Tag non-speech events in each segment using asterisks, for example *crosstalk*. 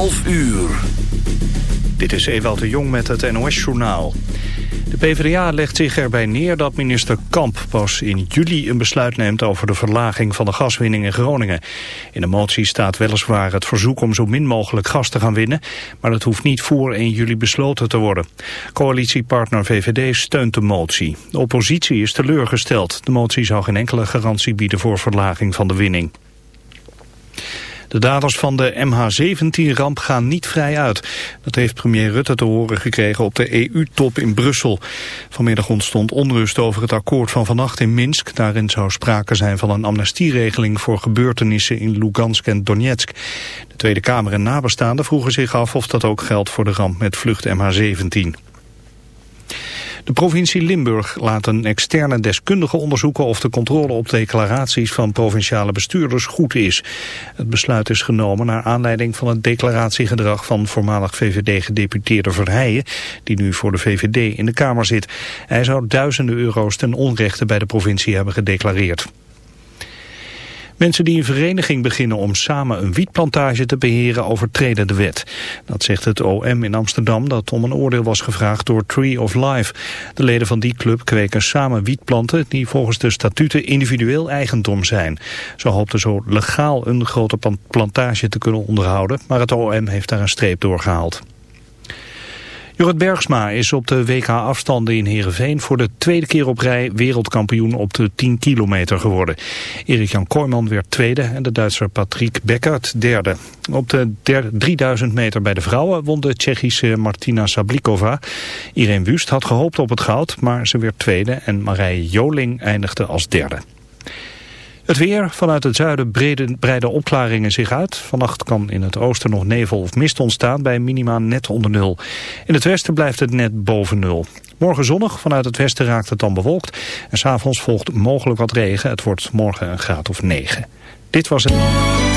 11 uur. Dit is Ewald de Jong met het NOS-journaal. De PvdA legt zich erbij neer dat minister Kamp pas in juli een besluit neemt over de verlaging van de gaswinning in Groningen. In de motie staat weliswaar het verzoek om zo min mogelijk gas te gaan winnen, maar dat hoeft niet voor 1 juli besloten te worden. Coalitiepartner VVD steunt de motie. De oppositie is teleurgesteld. De motie zou geen enkele garantie bieden voor verlaging van de winning. De daders van de MH17-ramp gaan niet vrij uit. Dat heeft premier Rutte te horen gekregen op de EU-top in Brussel. Vanmiddag ontstond onrust over het akkoord van vannacht in Minsk. Daarin zou sprake zijn van een amnestieregeling voor gebeurtenissen in Lugansk en Donetsk. De Tweede Kamer en nabestaanden vroegen zich af of dat ook geldt voor de ramp met vlucht MH17. De provincie Limburg laat een externe deskundige onderzoeken of de controle op declaraties van provinciale bestuurders goed is. Het besluit is genomen naar aanleiding van het declaratiegedrag van voormalig VVD-gedeputeerde Verheijen, die nu voor de VVD in de Kamer zit. Hij zou duizenden euro's ten onrechte bij de provincie hebben gedeclareerd. Mensen die een vereniging beginnen om samen een wietplantage te beheren overtreden de wet. Dat zegt het OM in Amsterdam dat om een oordeel was gevraagd door Tree of Life. De leden van die club kweken samen wietplanten die volgens de statuten individueel eigendom zijn. Ze hoopten zo legaal een grote plantage te kunnen onderhouden, maar het OM heeft daar een streep doorgehaald. Jorrit Bergsma is op de WK-afstanden in Heerenveen voor de tweede keer op rij wereldkampioen op de 10 kilometer geworden. Erik-Jan Kooijman werd tweede en de Duitser Patrick Beckert derde. Op de 3000 meter bij de vrouwen won de Tsjechische Martina Sablikova. Irene Wust had gehoopt op het goud, maar ze werd tweede en Marije Joling eindigde als derde. Het weer. Vanuit het zuiden breiden opklaringen zich uit. Vannacht kan in het oosten nog nevel of mist ontstaan bij minima net onder nul. In het westen blijft het net boven nul. Morgen zonnig. Vanuit het westen raakt het dan bewolkt. En s'avonds volgt mogelijk wat regen. Het wordt morgen een graad of 9. Dit was het...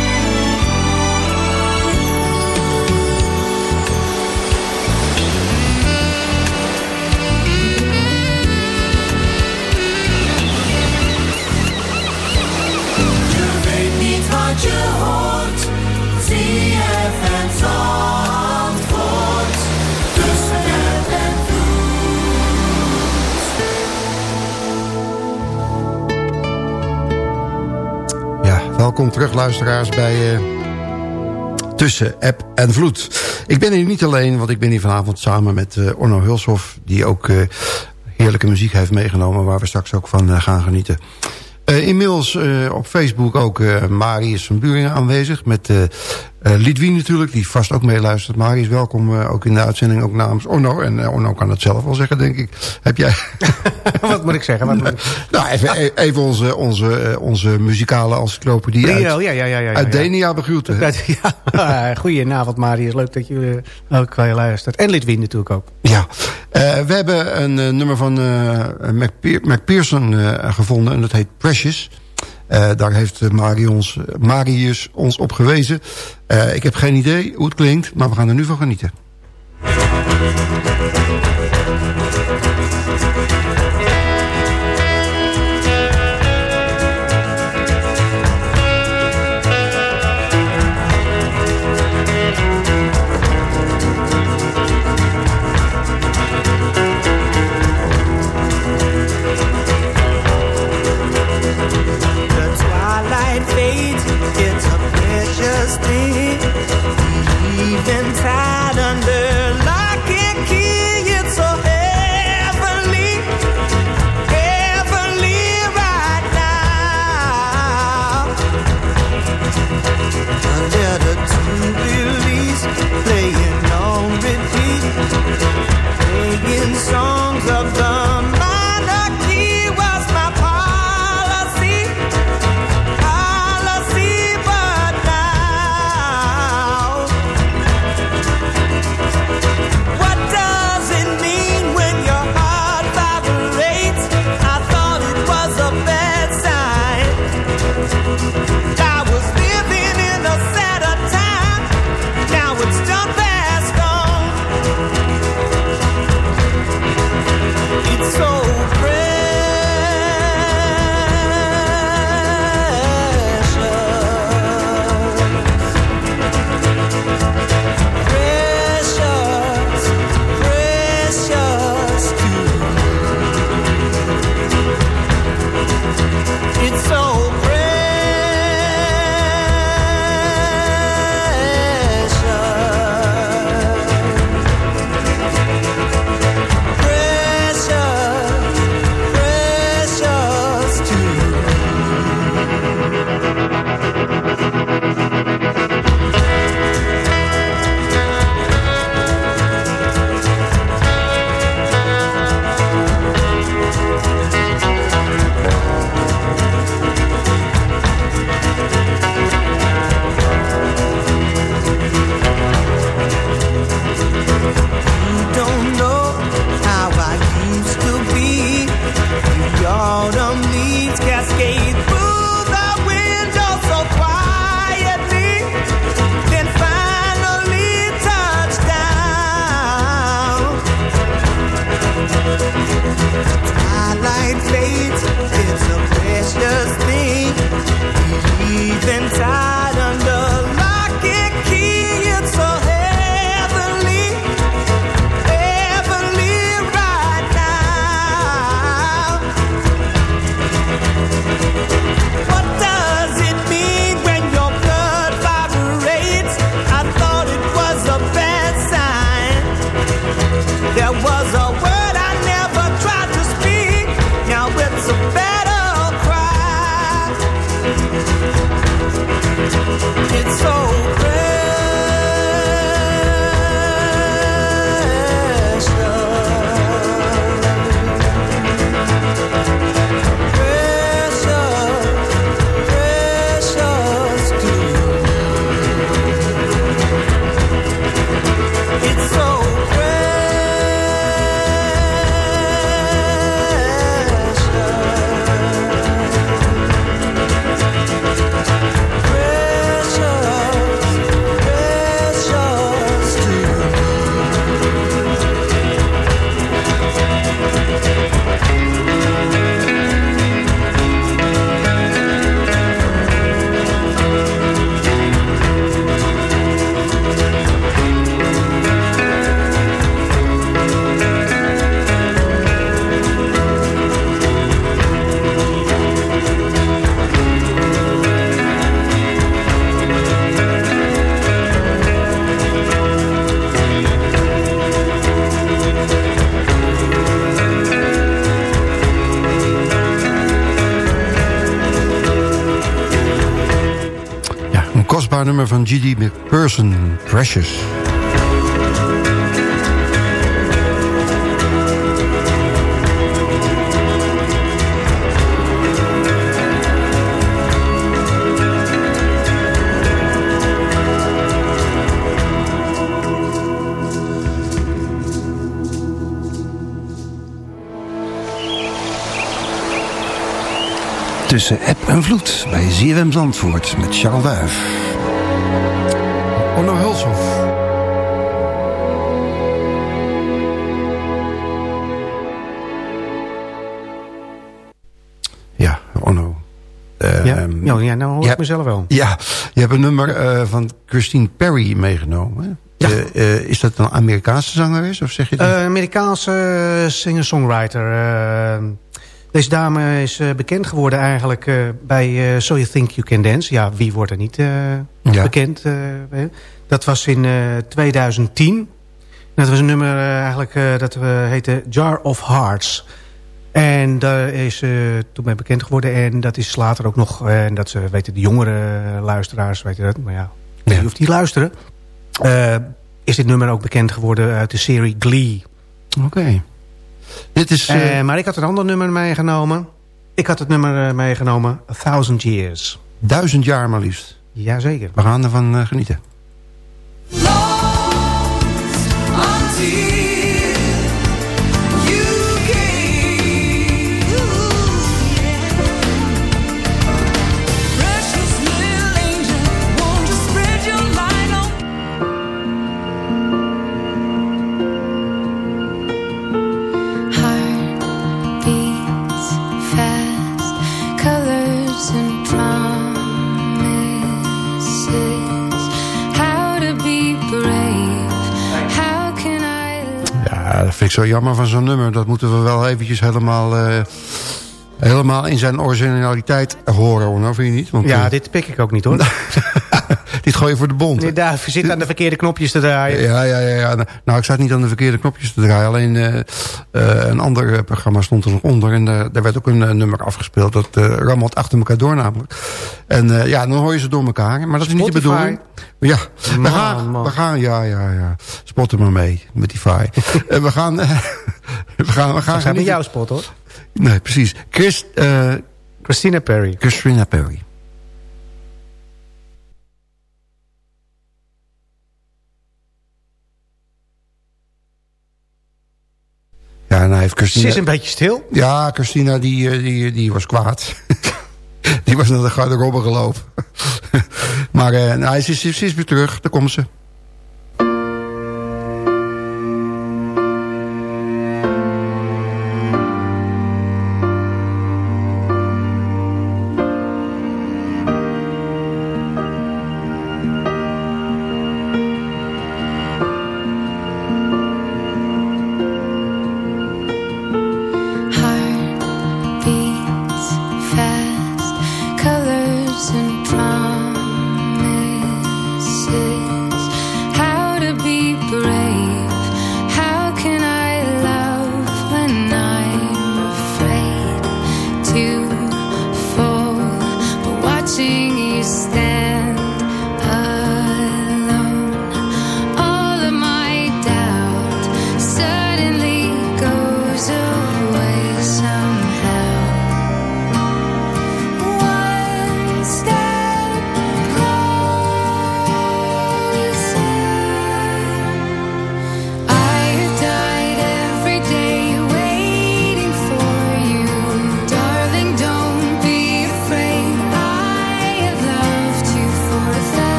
Welkom terug luisteraars bij uh, Tussen App en Vloed. Ik ben hier niet alleen, want ik ben hier vanavond samen met uh, Orno Hulshoff... die ook uh, heerlijke muziek heeft meegenomen... waar we straks ook van gaan genieten. inmiddels op Facebook ook Marius van Buringen aanwezig... met uh, Lidwien natuurlijk, die vast ook meeluistert. Marius, welkom uh, ook in de uitzending, ook namens Orno. En uh, Orno kan het zelf wel zeggen, denk ik. Heb jij... *laughs* Wat moet ik zeggen? Wat moet ik... *laughs* nou, even, e- even onze, onze, onze muzikale encyclopedie uit, ja, ja, ja, ja, ja, uit Denia begroeten. *laughs* Ja, goeieavond Marius, leuk dat je ook wel luistert. En Lidwien natuurlijk ook. Ja, we hebben een nummer van McPherson gevonden en dat heet Precious... Uh, daar heeft Marius, Marius ons op gewezen. Uh, ik heb geen idee hoe het klinkt, maar we gaan er nu van genieten. G.D. McPherson, Precious. tussen app en vloed bij ZFM Zandvoort met Charles. Mezelf wel. Ja, je hebt een nummer uh, van Christine Perry meegenomen. Ja. Uh, is dat een Amerikaanse zangeres of zeg je dat? Amerikaanse singer-songwriter. Deze dame is bekend geworden eigenlijk bij So You Think You Can Dance. Ja, wie wordt er niet ja. bekend? dat was in 2010. Dat was een nummer eigenlijk dat heette Jar of Hearts. En daar is ze toen mee bekend geworden. En dat is later ook nog, en dat ze weten de jongere luisteraars weten dat. Maar ja, je hoeft niet luisteren. is dit nummer ook bekend geworden uit de serie Glee. Oké. Dit is, uh... maar ik had een ander nummer meegenomen. Ik had het nummer uh, meegenomen, A Thousand Years. Duizend jaar maar liefst. Jazeker. We gaan ervan uh, genieten. Zo jammer van zo'n nummer. Dat moeten we wel eventjes helemaal, uh, helemaal in zijn originaliteit horen. Hoor. Nou, vind je niet? Want, ja, uh, dit pik ik ook niet hoor. *laughs* dit gooi je voor de bond. Nee, daar zit aan de verkeerde knopjes te draaien. Ja, ja, ja. ja. Nou, ik zat niet aan de verkeerde knopjes te draaien. Alleen uh, een ander programma stond er nog onder. En daar werd ook een nummer afgespeeld. Dat rammelt achter elkaar door namelijk. En ja, dan hoor je ze door elkaar. Maar dat is niet de bedoeling. Ja, we gaan, man. we gaan, ja, ja, ja. Spot er maar mee met die vaai. *laughs* we gaan, we gaan, we gaan. We gaan met jou spot hoor. Nee, precies. Chris, uh, Christina Perry. Christina Perry. Ja, en hij heeft Christina... Ze is een beetje stil. Ja, Christina die, die, die was kwaad. *laughs* die was naar de garderobe gelopen. *laughs* maar uh, nou, ze, is, ze is weer terug, daar komt ze.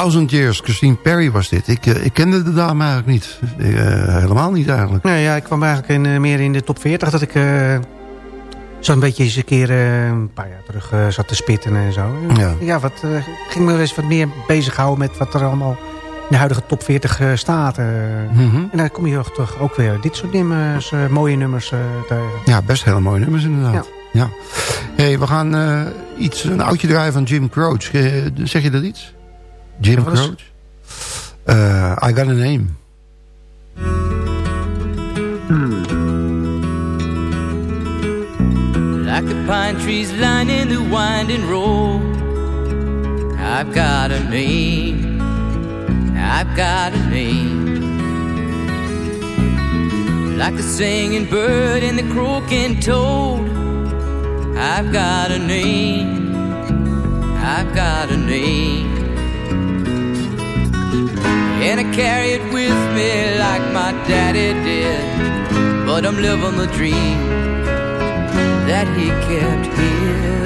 Thousand Years, Christine Perry was dit. Ik, ik kende de dame eigenlijk niet. helemaal niet eigenlijk. Nee, ja, ik kwam eigenlijk in, meer in de top 40 dat ik zo'n beetje eens een keer een paar jaar terug zat te spitten en zo. Ja, ja wat, ging me eens wat meer bezighouden met wat er allemaal de huidige top 40 uh, staat. Mm -hmm. En dan kom je toch ook weer dit soort nummers, mooie nummers tegen. Ja, best hele mooie nummers inderdaad. Ja. ja. hey, we gaan iets, een oudje draaien van Jim Croce. zeg je dat iets? Jim ja, Croce? I Got A Name. Hmm. Like the pine trees lining the winding road I've got a name I've got a name. Like the singing bird and the croaking toad. I've got a name. I've got a name. And I carry it with me like my daddy did. But I'm living the dream that he kept here.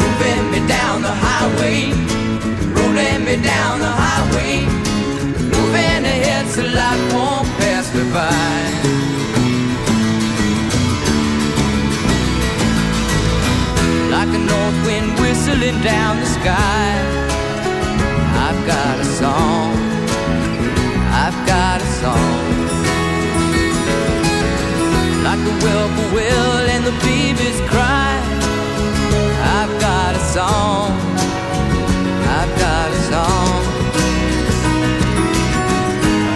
Moving me down the highway rolling me down the highway, moving ahead so life won't pass me by. Like a north wind whistling down the sky, got a song. I've got a song. Like the whippoorwill and the babies cry, I've got a song. I've got a song.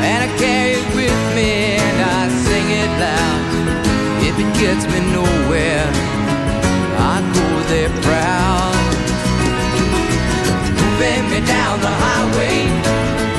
And I carry it with me and I sing it loud. If it gets me nowhere, I go there proud. Moving me down the highway,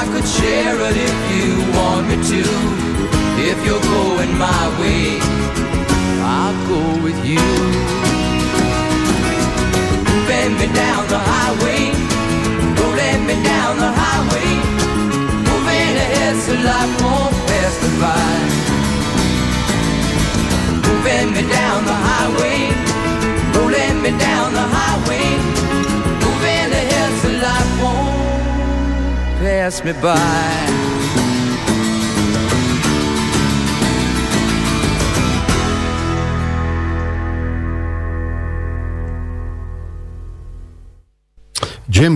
I could share it if you want me to. If you're going my way, I'll go with you. Bend me down the highway. Go let me down the highway. Moving ahead so life won't pass me by. Bend me down the highway. Go let me down the highway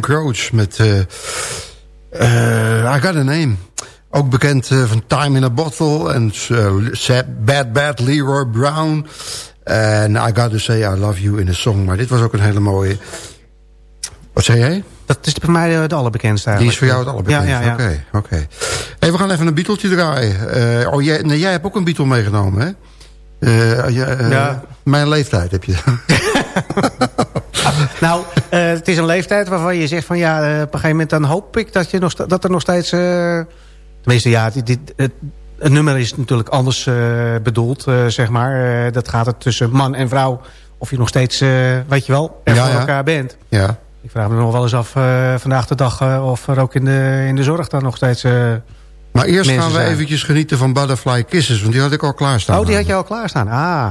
Croce met uh, uh, I Got A Name. Ook bekend uh, van Time in a Bottle en Bad Bad Leroy Brown. En I Gotta Say I Love You in a Song. Maar dit was ook een hele mooie... Wat zei jij? Dat is bij mij de allerbekendste eigenlijk. Die is voor jou het allerbekendste? Ja, ja. Oké, oké. Hey, we gaan even een Beatletje draaien. oh, jij, nee, jij hebt ook een Beatle meegenomen, hè? ja. Mijn leeftijd heb je. *laughs* nou, uh, het is een leeftijd waarvan je zegt van ja, uh, op een gegeven moment dan hoop ik dat, je nog, dat er nog steeds... Uh, tenminste, ja, dit, dit, het, het, nummer is natuurlijk anders bedoeld, zeg maar. dat gaat het tussen man en vrouw, of je nog steeds, weet je wel, er ja, voor elkaar bent. Ja. Ik vraag me nog wel eens af vandaag de dag of er ook in de, in de zorg dan nog steeds... maar eerst gaan we eventjes genieten van Butterfly Kisses, want die had ik al klaarstaan. Oh, die had je al klaarstaan. Ah.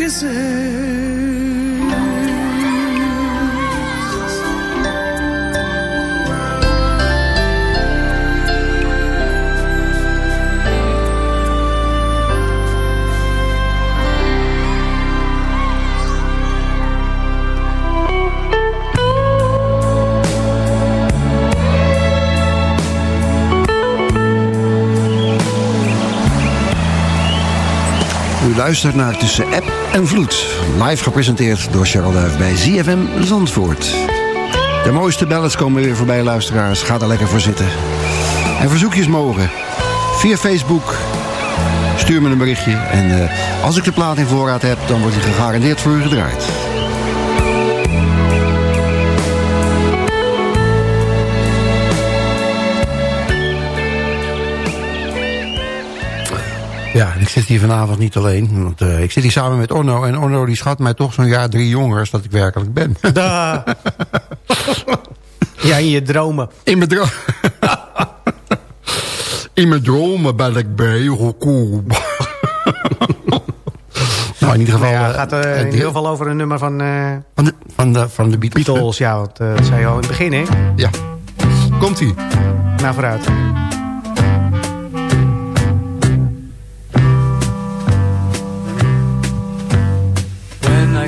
quiser. Luistert naar Tussen App en Vloed. Live gepresenteerd door Cheryl Duif bij ZFM Zandvoort. De mooiste ballads komen weer voorbij, luisteraars. Ga er lekker voor zitten. En verzoekjes mogen. Via Facebook. Stuur me een berichtje. En uh, als ik de plaat in voorraad heb, dan wordt die gegarandeerd voor u gedraaid. Ja, ik zit hier vanavond niet alleen. Want, uh, ik zit hier samen met Orno. En Orno die schat mij toch zo'n jaar drie jongers dat ik werkelijk ben. *laughs* Da. ja, in je dromen. In mijn dromen. in mijn dromen ben ik bij Roku. *laughs* nou, in ieder geval... Ja, het gaat uh, in ieder geval over een nummer van... Uh, van, de, van, de, van de Beatles. Beatles, ja. Dat zei je al in het begin, hè? Ja. Komt-ie. Nou, vooruit.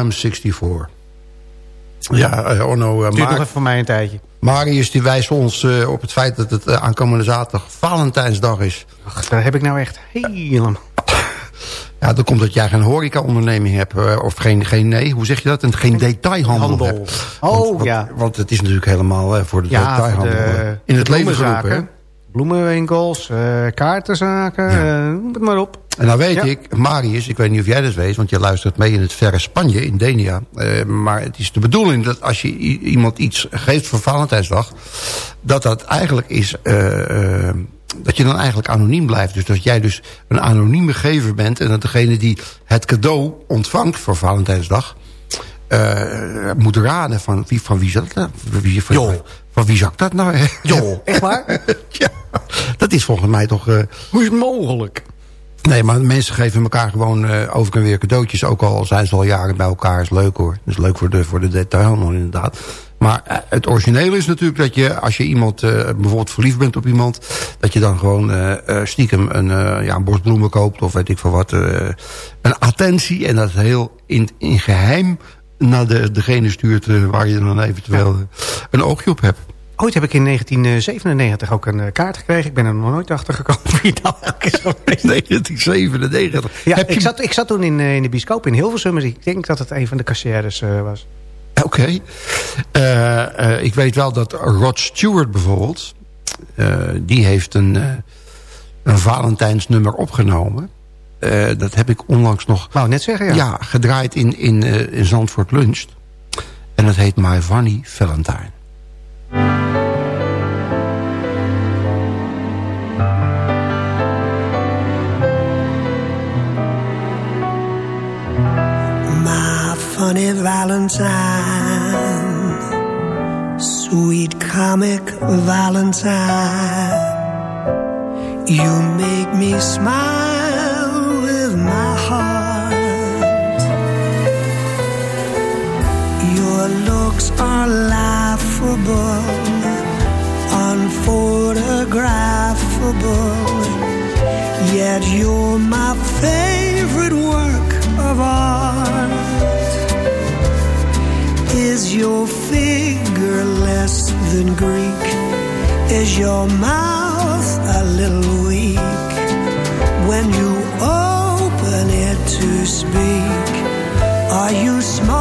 I'm 64. Ja, uh, Orno... Uh, nog even voor mij een tijdje. Marius die wijst ons uh, op het feit dat het aankomende zaterdag Valentijnsdag is. Ach, daar heb ik nou echt helemaal... Ja, dat komt dat jij geen horeca-onderneming hebt. Of geen, geen, nee, hoe zeg je dat? En geen detailhandel Handel. hebt. Oh, want, ja. Want het is natuurlijk helemaal voor de ja, detailhandel. De, in het leven geroepen, Bloemenwinkels, kaartenzaken, ja. noem het maar op. En nou weet ik, Marius, ik weet niet of jij dat weet... want je luistert mee in het verre Spanje, in Denia. Uh, maar het is de bedoeling dat als je iemand iets geeft voor Valentijnsdag... dat dat eigenlijk is... Uh, uh, dat je dan eigenlijk anoniem blijft. Dus dat jij dus een anonieme gever bent... en dat degene die het cadeau ontvangt voor Valentijnsdag... moet raden van wie, van wie zat dat? Wie, van, van wie zag dat nou? Jo, *laughs* echt waar? ja, *laughs* dat is volgens mij toch... Hoe is het mogelijk? Nee, maar mensen geven elkaar gewoon uh, over en weer cadeautjes. Ook al zijn ze al jaren bij elkaar. is leuk hoor. Dat is leuk voor de, voor de detailhandel inderdaad. Maar uh, het originele is natuurlijk dat je, als je iemand uh, bijvoorbeeld verliefd bent op iemand... dat je dan gewoon stiekem een, ja, een borst bloemen koopt of weet ik veel wat. een attentie en dat heel in, in geheim naar de, degene stuurt waar je dan eventueel een oogje op hebt. Ooit heb ik in 1997 ook een kaart gekregen. Ik ben er nog nooit achter gekomen *laughs* wie nou 1997? Ja, ik, zat, ik zat toen in, in de bioscoop in Hilversum. Dus ik denk dat het een van de kassières was. Oké. ik weet wel dat Rod Stewart bijvoorbeeld... die heeft een, een Valentijnsnummer opgenomen. dat heb ik onlangs nog... Nou, net zeggen, ja. Ja, gedraaid in, in, in Zandvoort Lunch. En dat heet My Funny Valentine. Valentine. Sweet comic Valentine. You make me smile with my heart. Your looks are laughable, unphotographable. Yet you're my favorite work Is your figure less than Greek? Is your mouth a little weak when you open it to speak? Are you smart?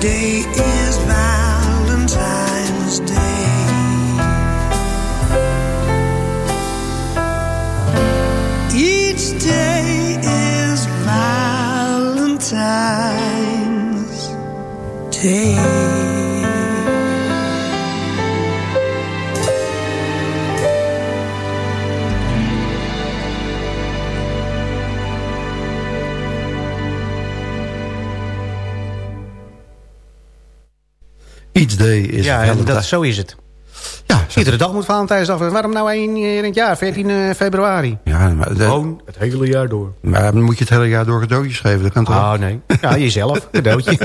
Day Ja, dat, zo is het. Ja, Iedere dag moet Valentijnsdag. Waarom nou één in het jaar, 14 eh, februari? ja maar, Gewoon het hele jaar door. maar dan moet je het hele jaar door cadeautjes geven. Dat kan toch, Oh nee. Ja, jezelf. Cadeautje.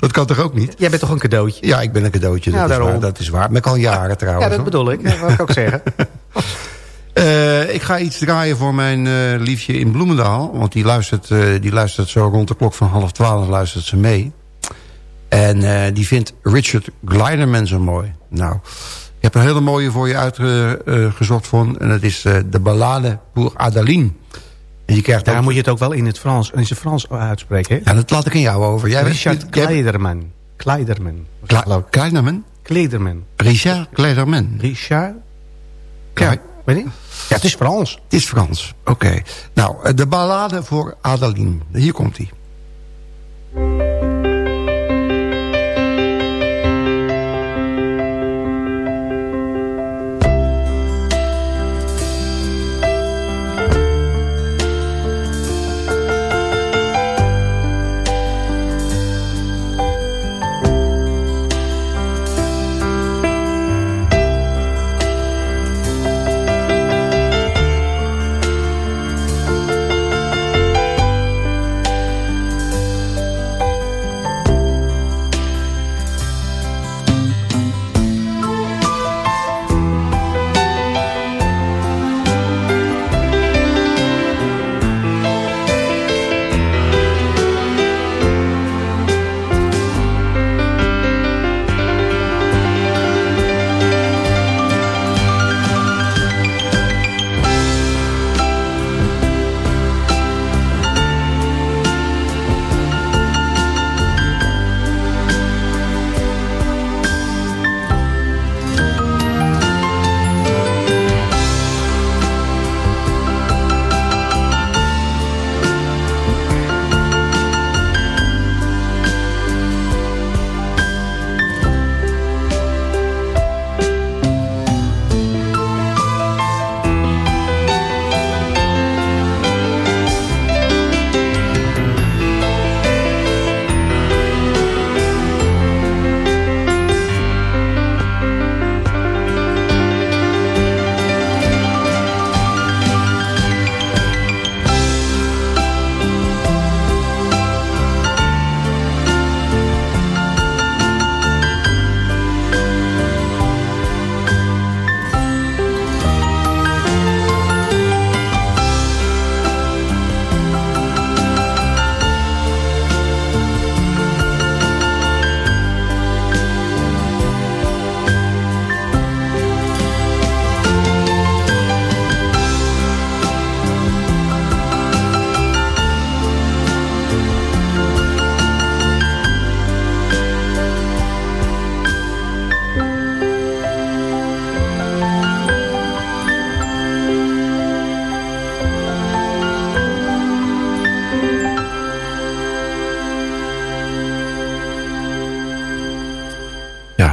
dat kan toch ook niet? Jij bent toch een cadeautje? Ja, ik ben een cadeautje. Dat, Ja, is, daarom. waar, dat is waar. Maar ik al jaren trouwens. Ja, dat bedoel ik. Dat wil ik ook zeggen. Eh, ik ga iets draaien voor mijn eh, liefje in Bloemendaal. Want die luistert, eh, die luistert zo rond de klok van half twaalf luistert ze mee. En eh, die vindt Richard Gleiderman zo mooi. Nou, ik heb een hele mooie voor je uitgezocht van. En dat is eh, de ballade pour Adeline. En je krijgt Daar ook- moet je het ook wel in het Frans, in het Frans uitspreken. Hè? Ja, dat laat ik aan jou over. Jij Richard weet- jij- Kleiderman. Kleiderman. Kle- Kleiderman? Kleiderman. Richard Kleiderman. Richard? Ja. Weet je? Ja, het is Frans. Het is Frans. Oké. Nou, eh, de ballade voor Adeline. Hier komt hij.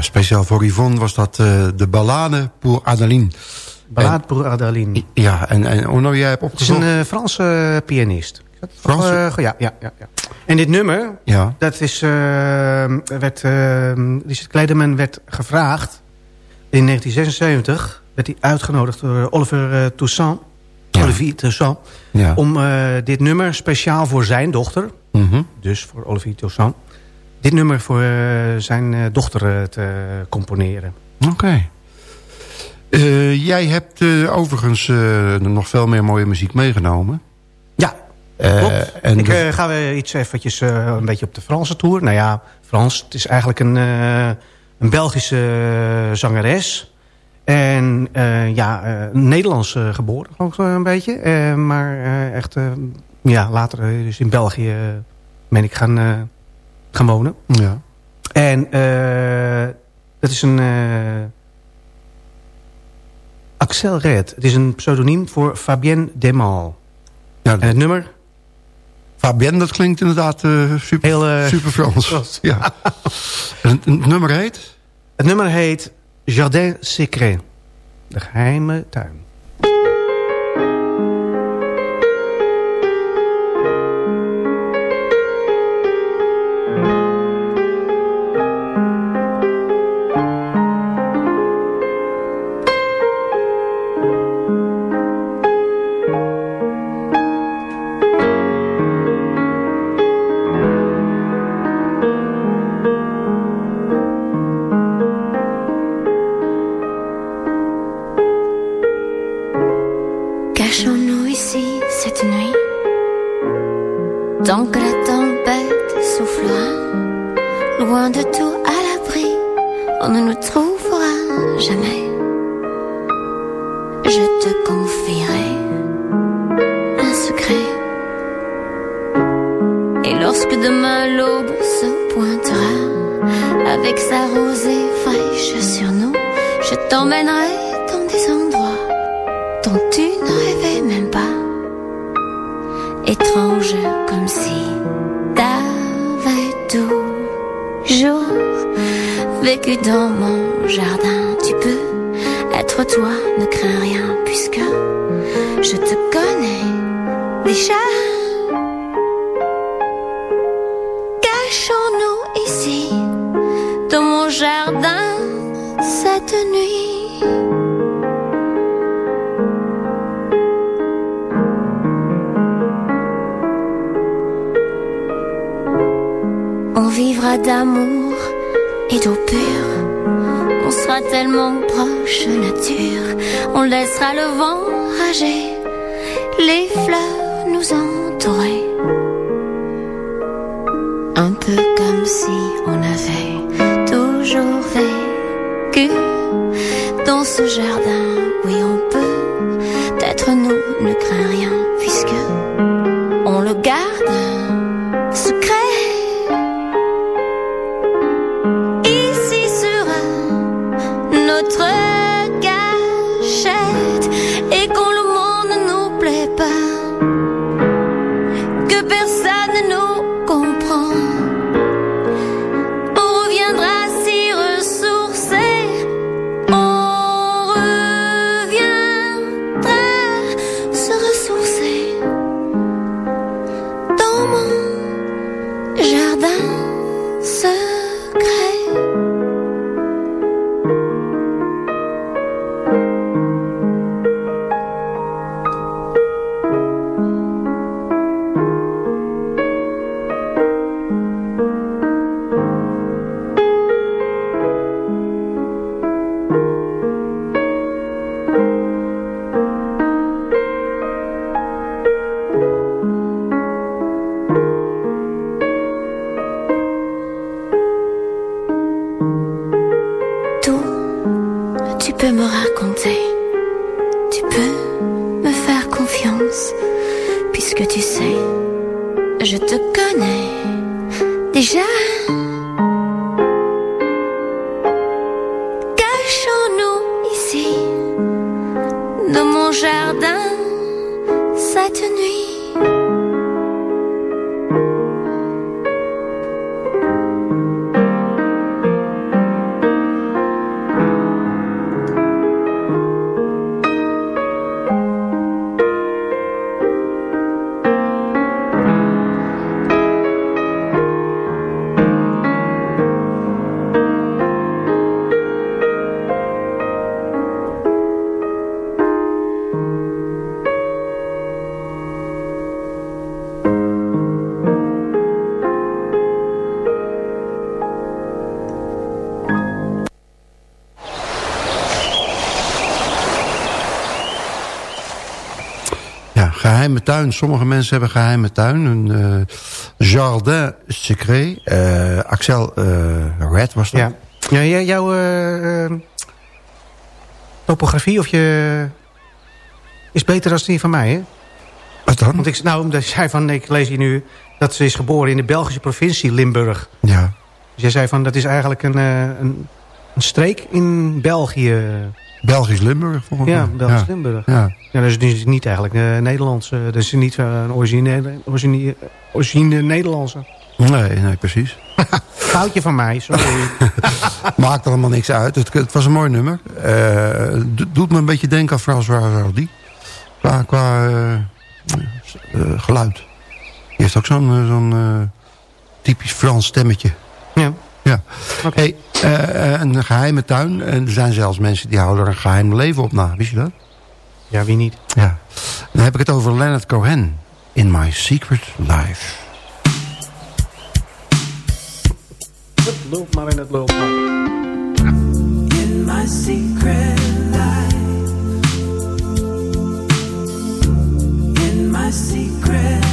Speciaal voor Yvonne was dat uh, de ballade pour Adeline. Ballade pour Adeline. Ja, en, en jij hebt opgezocht... Het is een uh, Franse pianist. Franse? Ja, ja, ja, ja. En dit nummer, ja. dat is, werd, Richard Kleiderman werd gevraagd in 1976 werd hij uitgenodigd door Oliver Toussaint, ja. Olivier Toussaint, ja. om dit nummer speciaal voor zijn dochter, mm -hmm. dus voor Olivier Toussaint, dit nummer voor uh, zijn uh, dochter te componeren. Oké. Okay. Uh, jij hebt overigens nog veel meer mooie muziek meegenomen. Ja, klopt. En Ik de... ga weer iets eventjes een beetje op de Franse tour. Nou ja, Frans, het is eigenlijk een, een Belgische zangeres. En ja, Nederlands geboren, geloof ik een beetje. maar echt, ja, later dus in België ben ik gaan gaan wonen. Ja. En uh, dat is een... Uh, Axel Red. Het is een pseudoniem voor Fabienne Demal. Ja, en het nummer? Fabienne, dat klinkt inderdaad uh, super, Heel, super Frans. ja. en het nummer heet? Het nummer heet Jardin Secret. De geheime tuin. Geheime tuin. Sommige mensen hebben geheime tuin. Een jardin secret. Axel Red was dat. Ja, ja jouw topografie of je... is beter dan die van mij, hè? Wat dan? Want ik, nou, omdat zei van, ik lees hier nu dat ze is geboren in de Belgische provincie Limburg. Ja. Dus jij zei van, dat is eigenlijk een, een, een streek in België. Belgisch Limburg, volgens mij. Ja, Belgisch Limburg. Ja. ja, dat is niet eigenlijk uh, Nederlands. Uh, dat is niet uh, een origine, origine, origine Nederlandse. Nee, nee, precies. *laughs* Foutje van mij, sorry. *laughs* Maakt allemaal niks uit. Het, het was een mooi nummer. doet me een beetje denken aan François Hardy. Qua, qua geluid. Die heeft ook zo'n zo'n typisch Frans stemmetje. Ja. Ja. Okay. Hey, een geheime tuin. En er zijn zelfs mensen die houden er een geheim leven op na. Wist je dat? Ja, wie niet? Ja. Dan heb ik het over Leonard Cohen. In My Secret Life. Het loopt maar in het loopt maar. In my secret life In my secret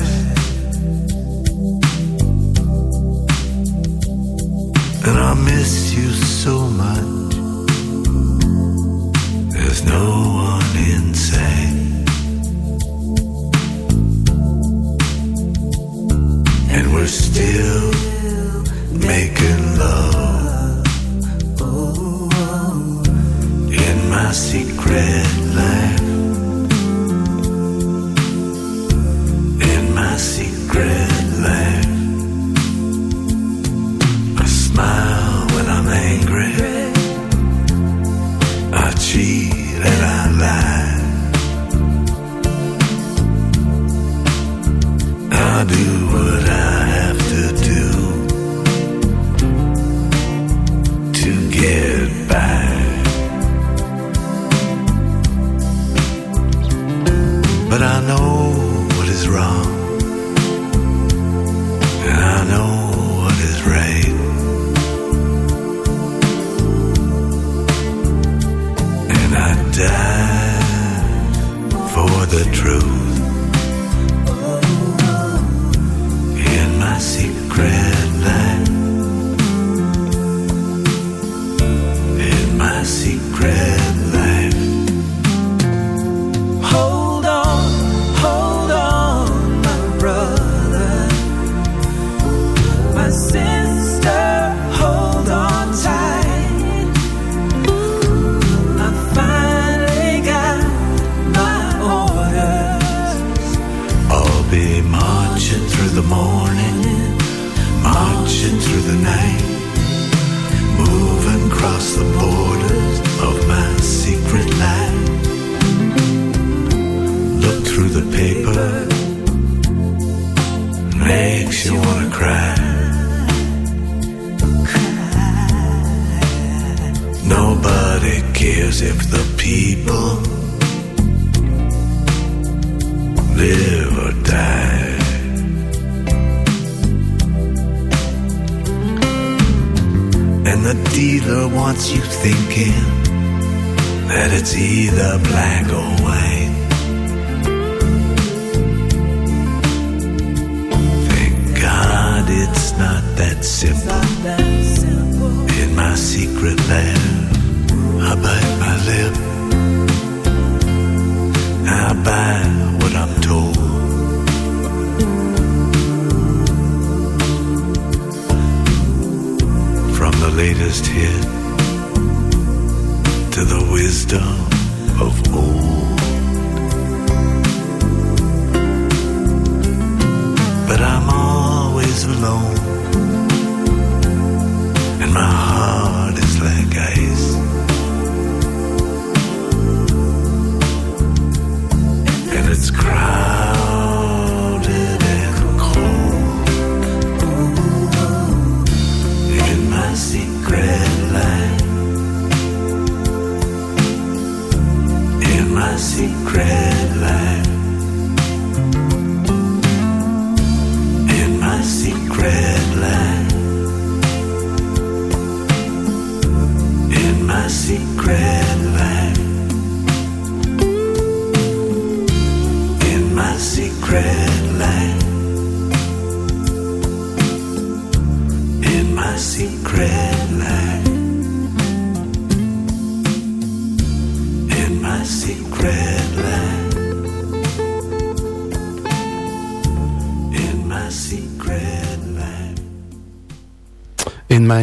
And I miss you so much. There's no one inside. and we're still making love in my secret life. In my secret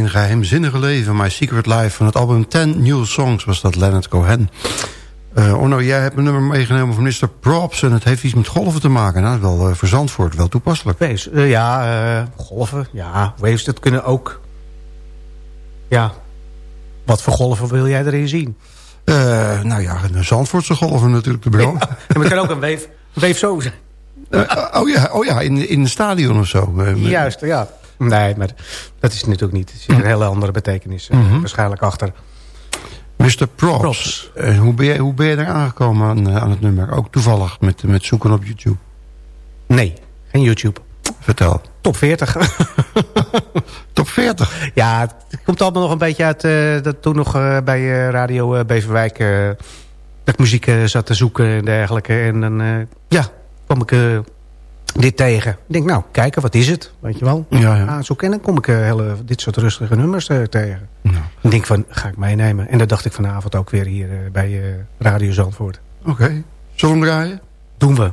Geheimzinnige leven, My Secret Life... van het album 10 New Songs was dat Leonard Cohen. Uh, Orno, jij hebt een nummer meegenomen van Mr. Props... en het heeft iets met golven te maken. Nou, wel uh, voor Zandvoort, wel toepasselijk. Uh, ja, golven, ja, waves, dat kunnen ook... Ja, wat voor golven wil jij erin zien? nou ja, de Zandvoortse golven natuurlijk, de bro. Ja, *laughs* maar het kan ook een wave, wave zo zijn. oh ja, oh ja in, in een stadion of zo. Juist, ja. Nee, maar dat is natuurlijk niet. Er zit een hele andere betekenis mm -hmm. waarschijnlijk achter. Mr. Props, Props. Uh, hoe, ben je, hoe ben je daar aangekomen aan, uh, aan het nummer? Ook toevallig met, met zoeken op YouTube? Nee, geen YouTube. Vertel. Top 40. *laughs* Top 40? Ja, het komt allemaal nog een beetje uit... Uh, dat toen nog bij Radio Beverwijk... dat ik muziek zat te zoeken en dergelijke. En dan ja, kwam ik dit tegen. Ik denk, nou, kijken, wat is het? Weet je wel? Ja, ja. Ah, zo kennen kom ik uh, hele, dit soort rustige nummers uh, tegen. Ja. Ik denk van, ga ik meenemen. En dat dacht ik vanavond ook weer hier uh, bij Radio Zandvoort. Oké. Okay. Zullen we draaien? Doen we.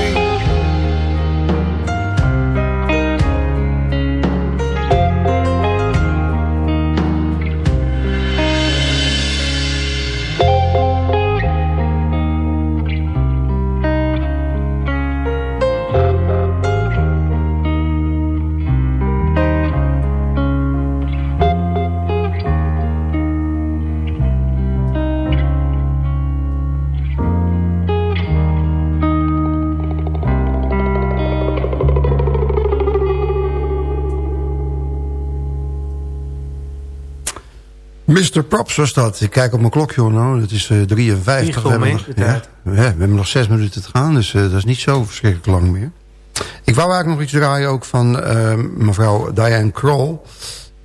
Mr. Props was dat. Ik kijk op mijn klokje, nou. Het is uh, 53. We hebben, nog, ja, we hebben nog zes minuten te gaan, dus uh, dat is niet zo verschrikkelijk lang meer. Ik wou eigenlijk nog iets draaien ook van uh, mevrouw Diane Kroll.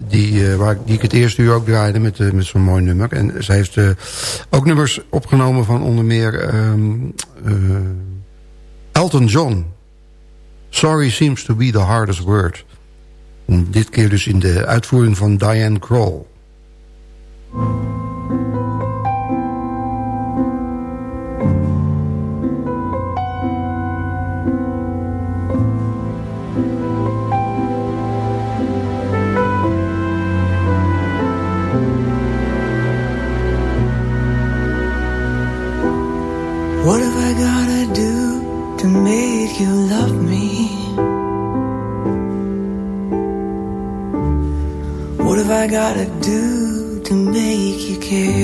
Die, uh, waar, die ik het eerste uur ook draaide met, met zo'n mooi nummer. En zij heeft ook nummers opgenomen van onder meer um, Elton John. Sorry seems to be the hardest word. En dit keer dus in de uitvoering van Diane Kroll. What have I gotta do to make you love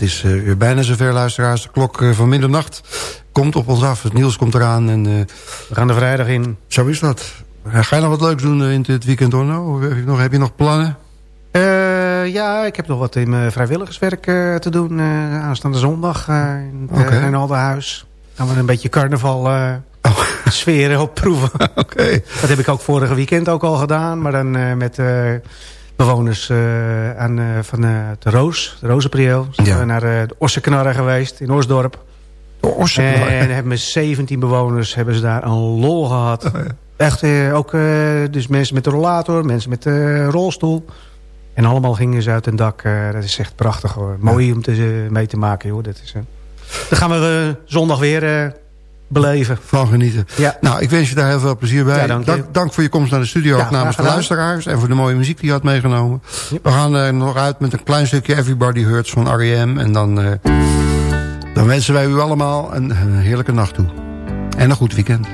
het is uh, weer bijna zover, luisteraars. De klok uh, van middernacht komt op ons af. Het nieuws komt eraan. En, uh, We gaan de vrijdag in. Zo is dat. Ga je nog wat leuks doen in dit weekend, Orno? Heb je nog, heb je nog plannen? ja, ik heb nog wat in mijn vrijwilligerswerk te doen. aanstaande zondag in het Oké. Reinaldenhuis. Gaan we een beetje carnaval *laughs* Oh. sferen opproeven. *laughs* Oké. Dat heb ik ook vorige weekend ook al gedaan. Maar dan eh, met, eh, bewoners aan, van de Roos, de Rozenprieel. Zijn we naar de Osseknarren geweest in Osdorp. En hebben met 17 bewoners hebben ze daar een lol gehad. Oh, Echt, ook dus mensen met de rollator, mensen met de rolstoel. En allemaal gingen ze uit een dak. dat is echt prachtig hoor. Mooi om te, mee te maken joh. Dat is, dan gaan we zondag weer beleven. Van genieten. Ja. Nou, ik wens je daar heel veel plezier bij. dank, dank, voor je komst naar de studio ja, namens de luisteraars. En voor de mooie muziek die je had meegenomen. We gaan er nog uit met een klein stukje Everybody Hurts van R.E.M. En dan, uh, dan wensen wij u allemaal een, een heerlijke nacht toe. En een goed weekend.